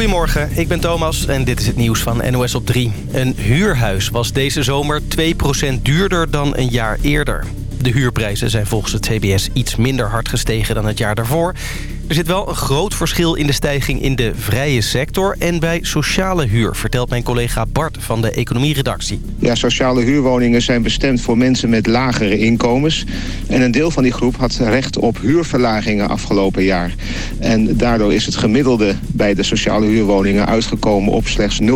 Goedemorgen, ik ben Thomas en dit is het nieuws van NOS op 3. Een huurhuis was deze zomer 2% duurder dan een jaar eerder. De huurprijzen zijn volgens het CBS iets minder hard gestegen dan het jaar daarvoor. Er zit wel een groot verschil in de stijging in de vrije sector... en bij sociale huur, vertelt mijn collega Bart van de economieredactie. Ja, sociale huurwoningen zijn bestemd voor mensen met lagere inkomens. En een deel van die groep had recht op huurverlagingen afgelopen jaar. En daardoor is het gemiddelde bij de sociale huurwoningen uitgekomen... op slechts 0,1%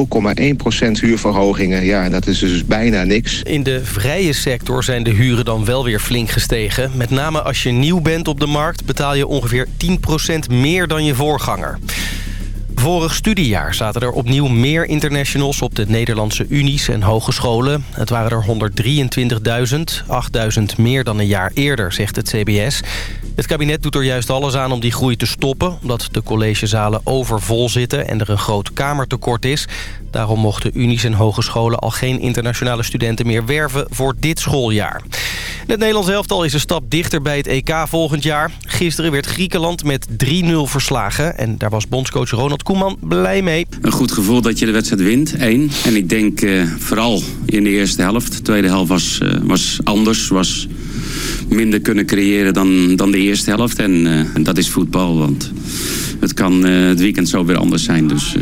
huurverhogingen. Ja, dat is dus bijna niks. In de vrije sector zijn de huren dan wel weer flink gestegen. Met name als je nieuw bent op de markt betaal je ongeveer 10 meer dan je voorganger. Vorig studiejaar zaten er opnieuw meer internationals op de Nederlandse unies en hogescholen. Het waren er 123.000, 8.000 meer dan een jaar eerder, zegt het CBS. Het kabinet doet er juist alles aan om die groei te stoppen... omdat de collegezalen overvol zitten en er een groot kamertekort is. Daarom mochten unies en hogescholen al geen internationale studenten meer werven voor dit schooljaar. Het Nederlands elftal is een stap dichter bij het EK volgend jaar. Gisteren werd Griekenland met 3-0 verslagen. En daar was bondscoach Ronald Koeman blij mee. Een goed gevoel dat je de wedstrijd wint, één. En ik denk uh, vooral in de eerste helft. De tweede helft was, uh, was anders, was minder kunnen creëren dan, dan de eerste helft. En uh, dat is voetbal, want het kan het weekend zo weer anders zijn. Dus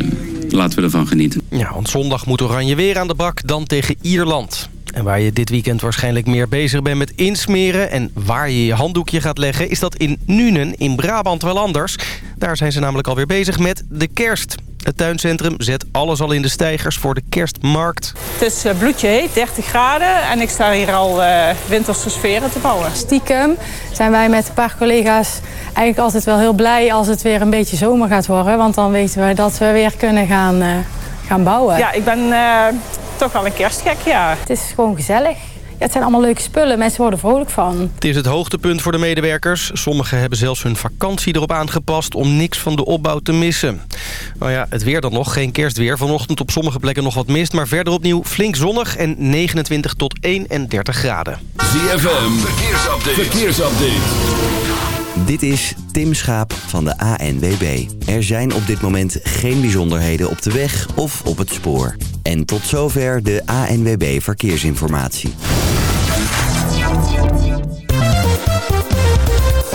laten we ervan genieten. Ja, want zondag moet Oranje weer aan de bak dan tegen Ierland. En waar je dit weekend waarschijnlijk meer bezig bent met insmeren... en waar je je handdoekje gaat leggen... is dat in Nuenen in Brabant wel anders. Daar zijn ze namelijk alweer bezig met de kerst. Het tuincentrum zet alles al in de stijgers voor de kerstmarkt. Het is bloedje heet, 30 graden. En ik sta hier al uh, winterse sferen te bouwen. Stiekem zijn wij met een paar collega's eigenlijk altijd wel heel blij... als het weer een beetje zomer gaat worden. Want dan weten we dat we weer kunnen gaan, uh, gaan bouwen. Ja, ik ben... Uh, toch wel een kerstgek, ja. Het is gewoon gezellig. Ja, het zijn allemaal leuke spullen. Mensen worden vrolijk van. Het is het hoogtepunt voor de medewerkers. Sommigen hebben zelfs hun vakantie erop aangepast... om niks van de opbouw te missen. Nou ja, het weer dan nog. Geen kerstweer. Vanochtend op sommige plekken nog wat mist. Maar verder opnieuw flink zonnig en 29 tot 31 graden. ZFM, verkeersupdate. verkeersupdate. Dit is Tim Schaap van de ANWB. Er zijn op dit moment geen bijzonderheden op de weg of op het spoor. En tot zover de ANWB Verkeersinformatie.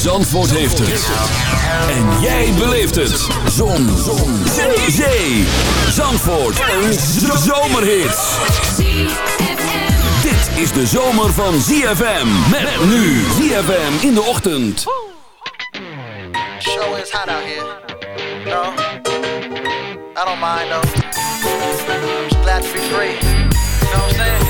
Zandvoort heeft het. En jij beleeft het. Zon. Zon. Zee. Zee. Zandvoort. Een zomerhit. Dit is de zomer van ZFM. Met nu ZFM in de ochtend. Is hot. No, I don't mind though. I'm glad to be free.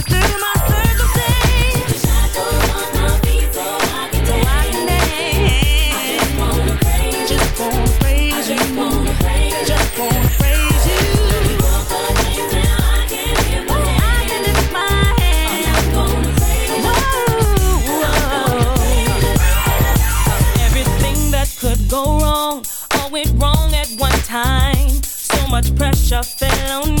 pressure fell on me.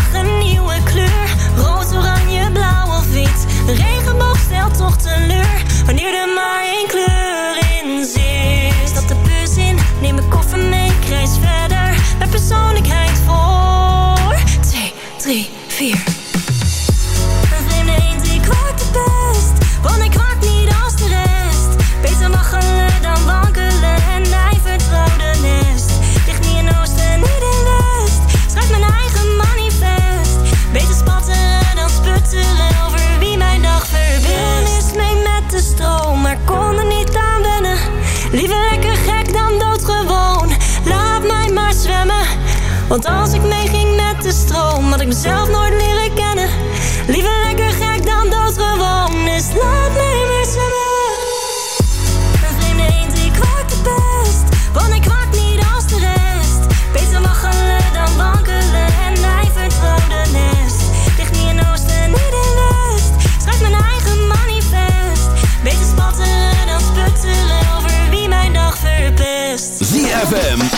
어쩌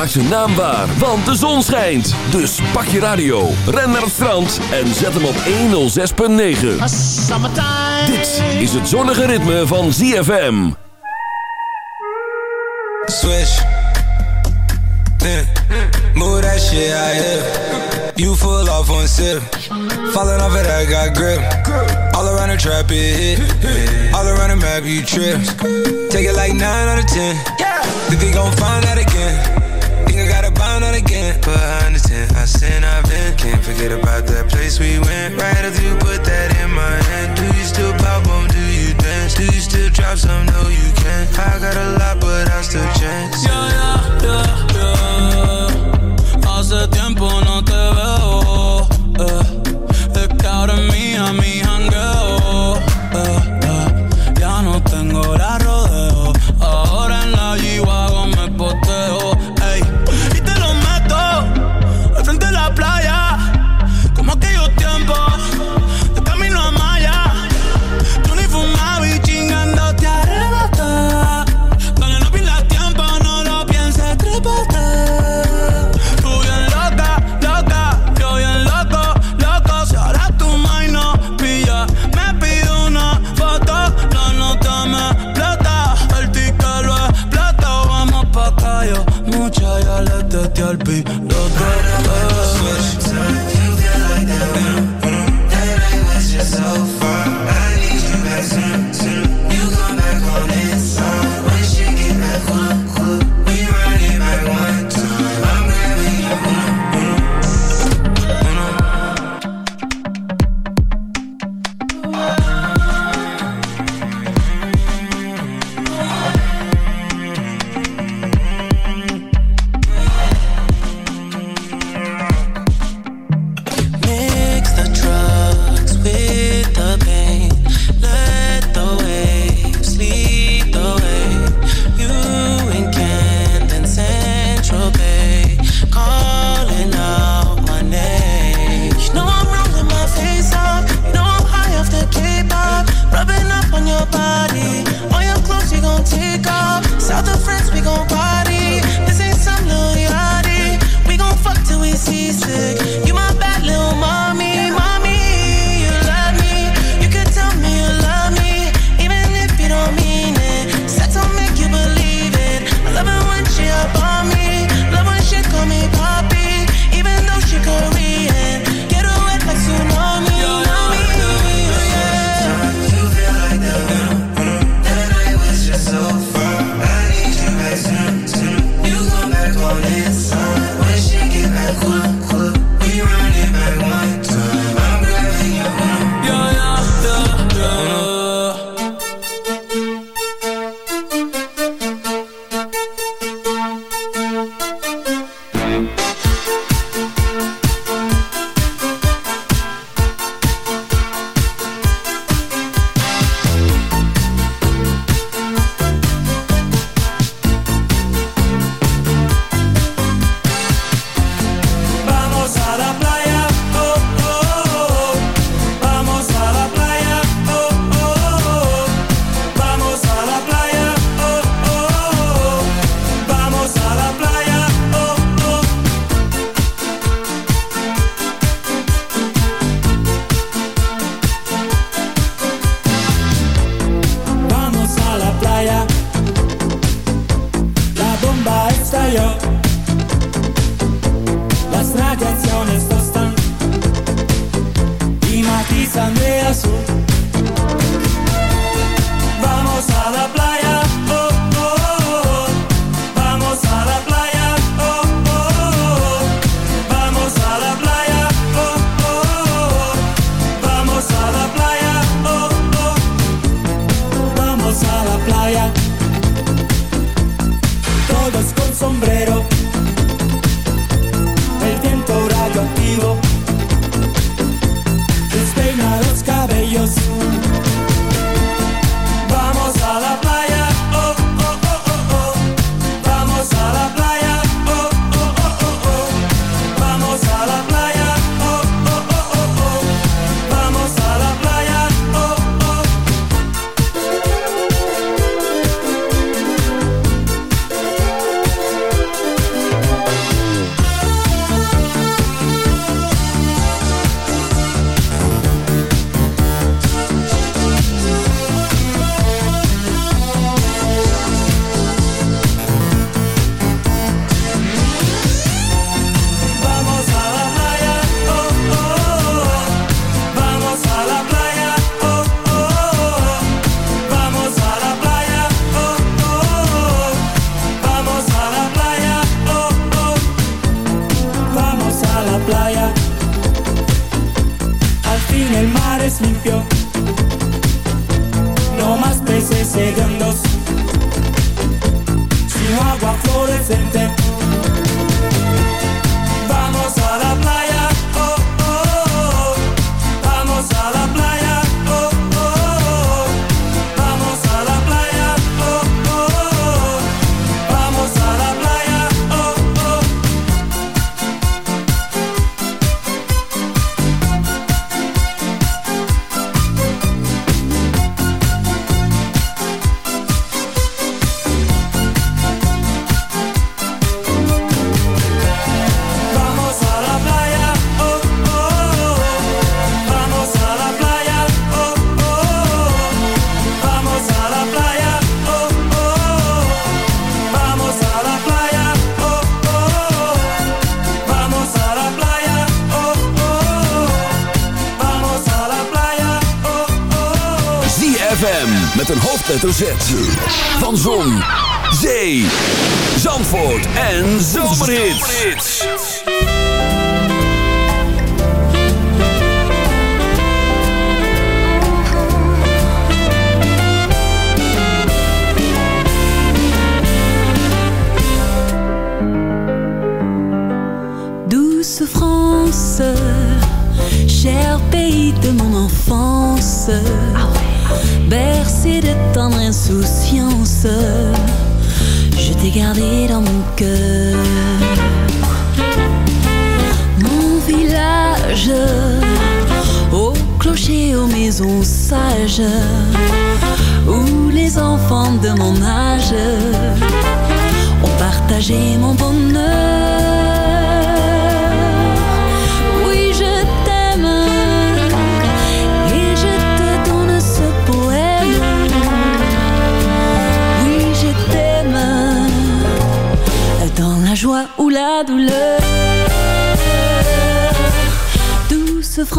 ZFM maakt zijn naam waar, want de zon schijnt. Dus pak je radio, ren naar het strand en zet hem op 106.9. Dit is het zonnige ritme van ZFM. Swish. Yeah. Move that shit out here. You full off one sip. Falling off it, I got grip. All around the trap, it hit. All around the map, you trip. Take it like 9 out of 10. Think they gon' find out again. Bind out again. But I understand, I sin, I've been. Can't forget about that place we went. Right after you put that in my hand. Do you still pop on? Do you dance? Do you still drop some? No, you can't. I got a lot, but I still chance. Yeah, yeah, yeah, yeah. Hace tiempo no sentencia. letterzet van Zon, Zee,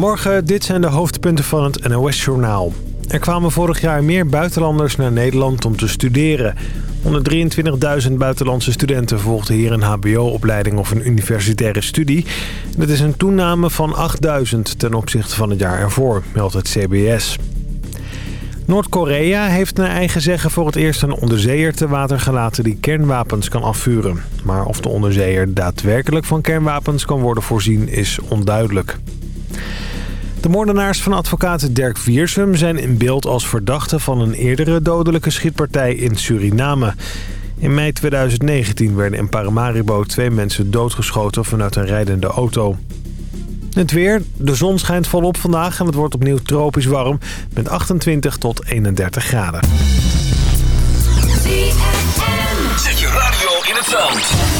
Goedemorgen, dit zijn de hoofdpunten van het NOS-journaal. Er kwamen vorig jaar meer buitenlanders naar Nederland om te studeren. 123.000 buitenlandse studenten volgden hier een hbo-opleiding of een universitaire studie. Dat is een toename van 8.000 ten opzichte van het jaar ervoor, meldt het CBS. Noord-Korea heeft naar eigen zeggen voor het eerst een onderzeeër te water gelaten die kernwapens kan afvuren. Maar of de onderzeeër daadwerkelijk van kernwapens kan worden voorzien is onduidelijk. De moordenaars van advocaat Dirk Viersum zijn in beeld als verdachten van een eerdere dodelijke schietpartij in Suriname. In mei 2019 werden in Paramaribo twee mensen doodgeschoten vanuit een rijdende auto. Het weer. De zon schijnt volop vandaag en het wordt opnieuw tropisch warm met 28 tot 31 graden. Zet je radio in het zand.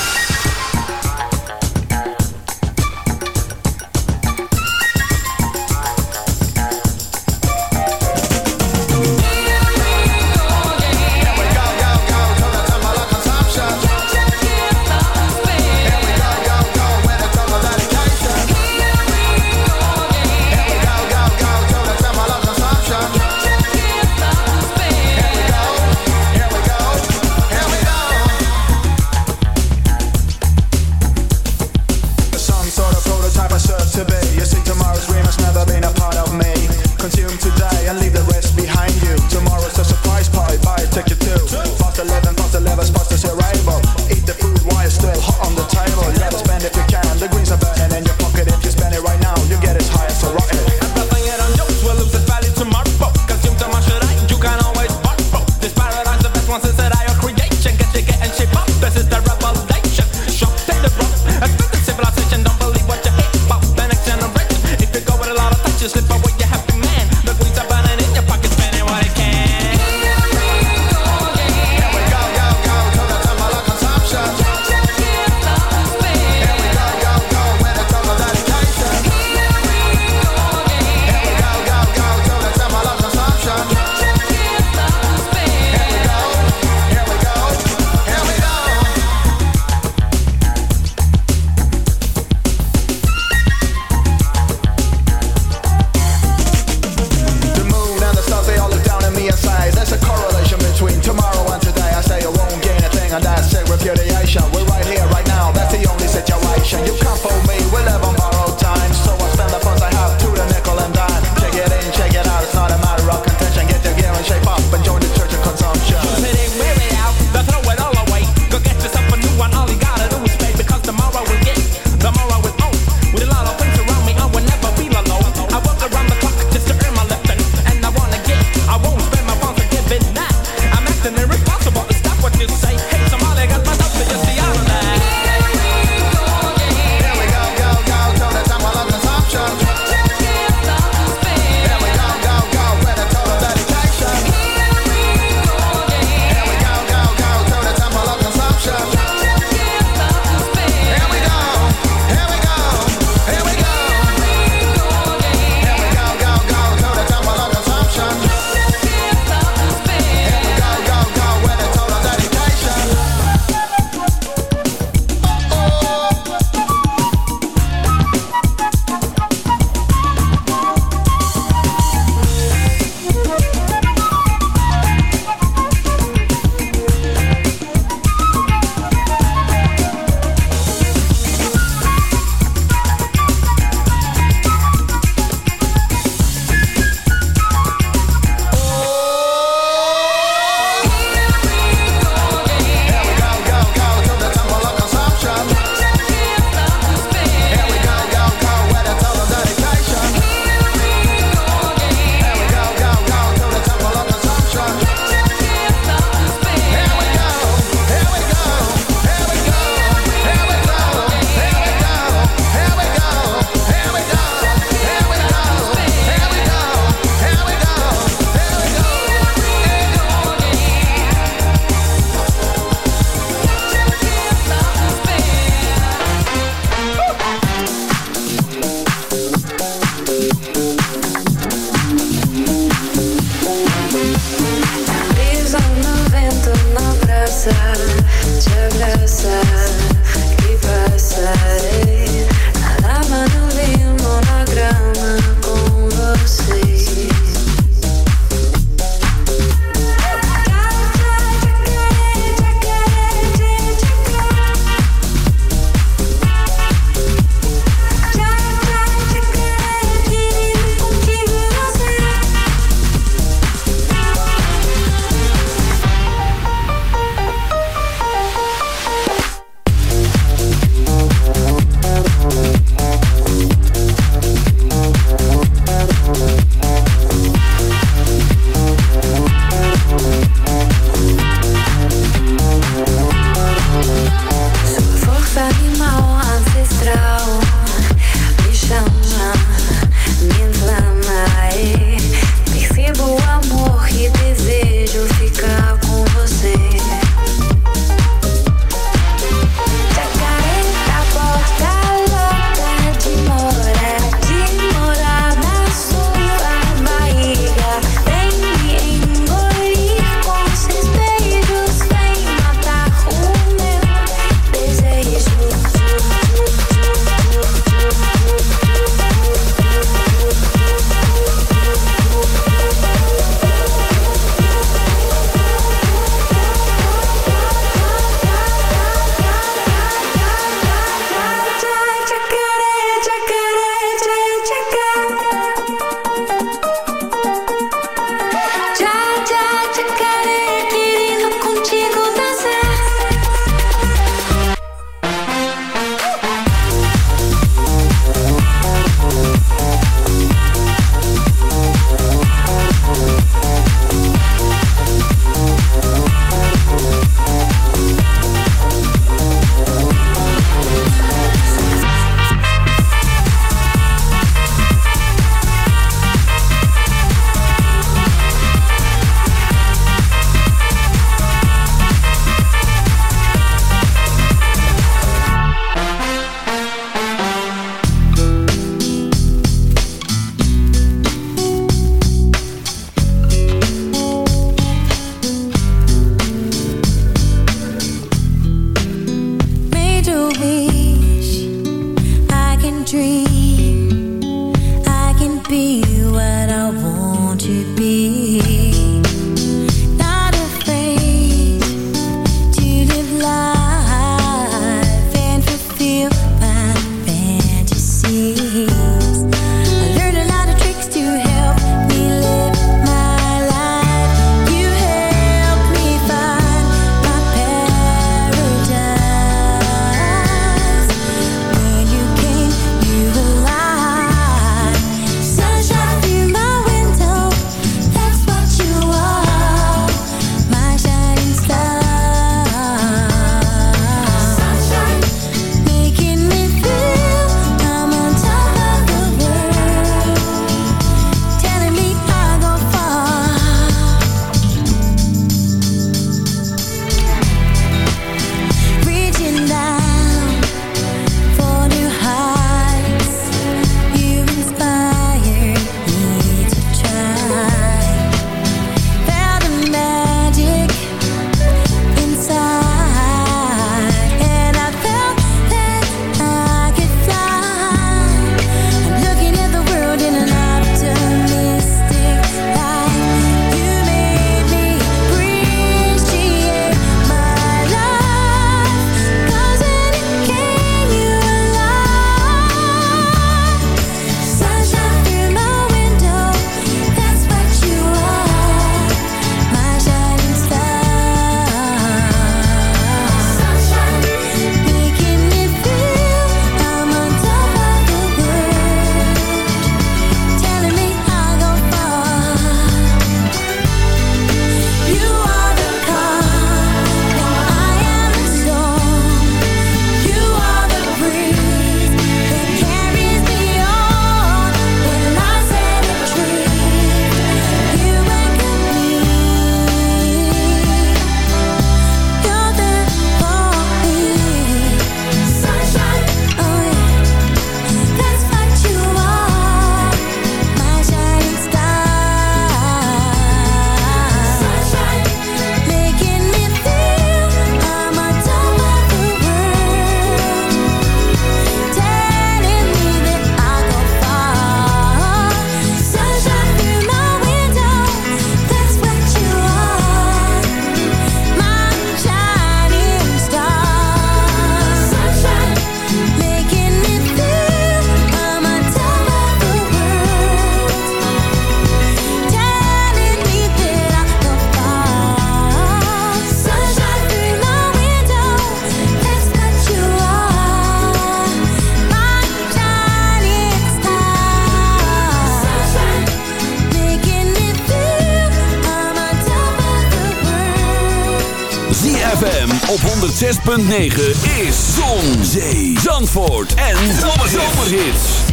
106.9 is Zon, Zee, Zandvoort en Zomerhits.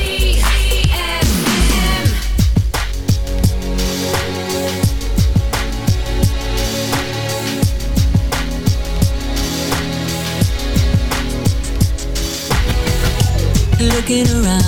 Looking around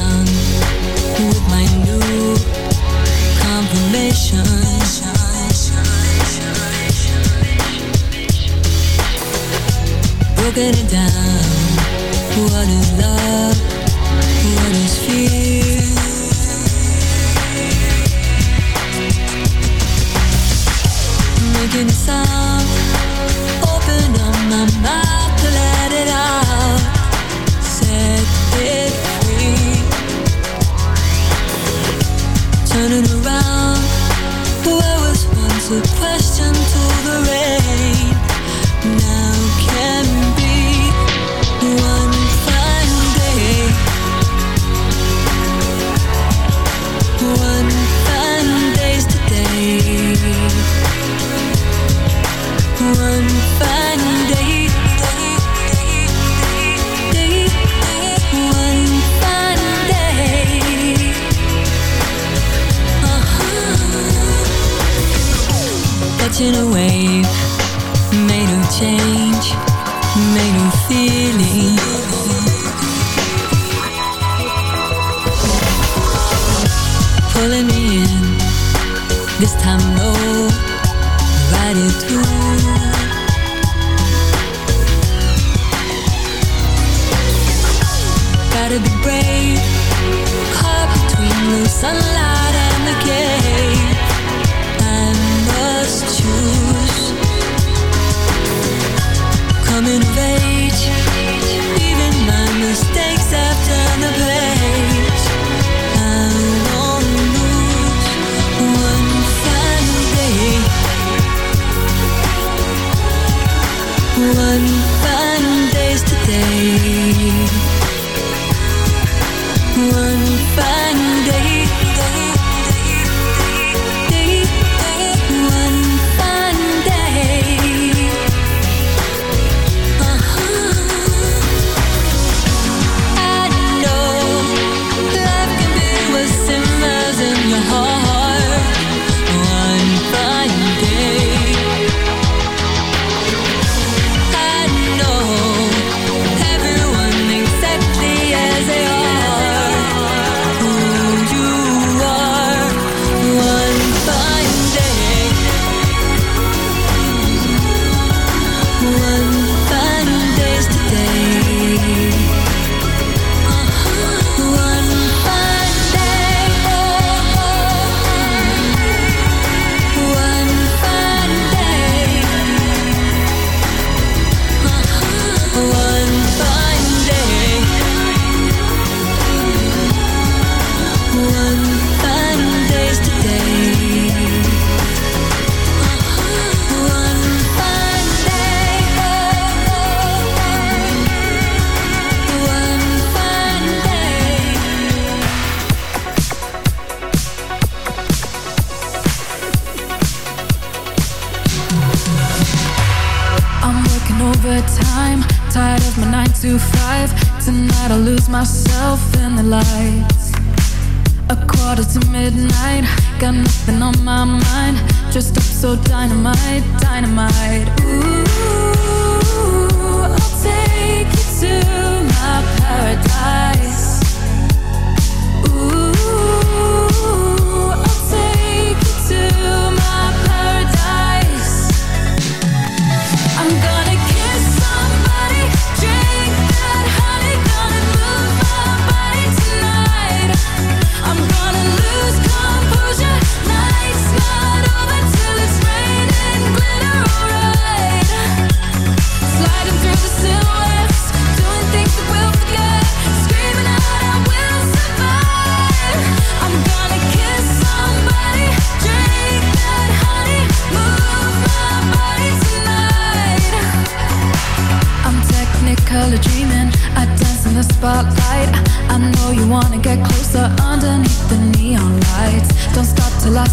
so dynamite, dynamite.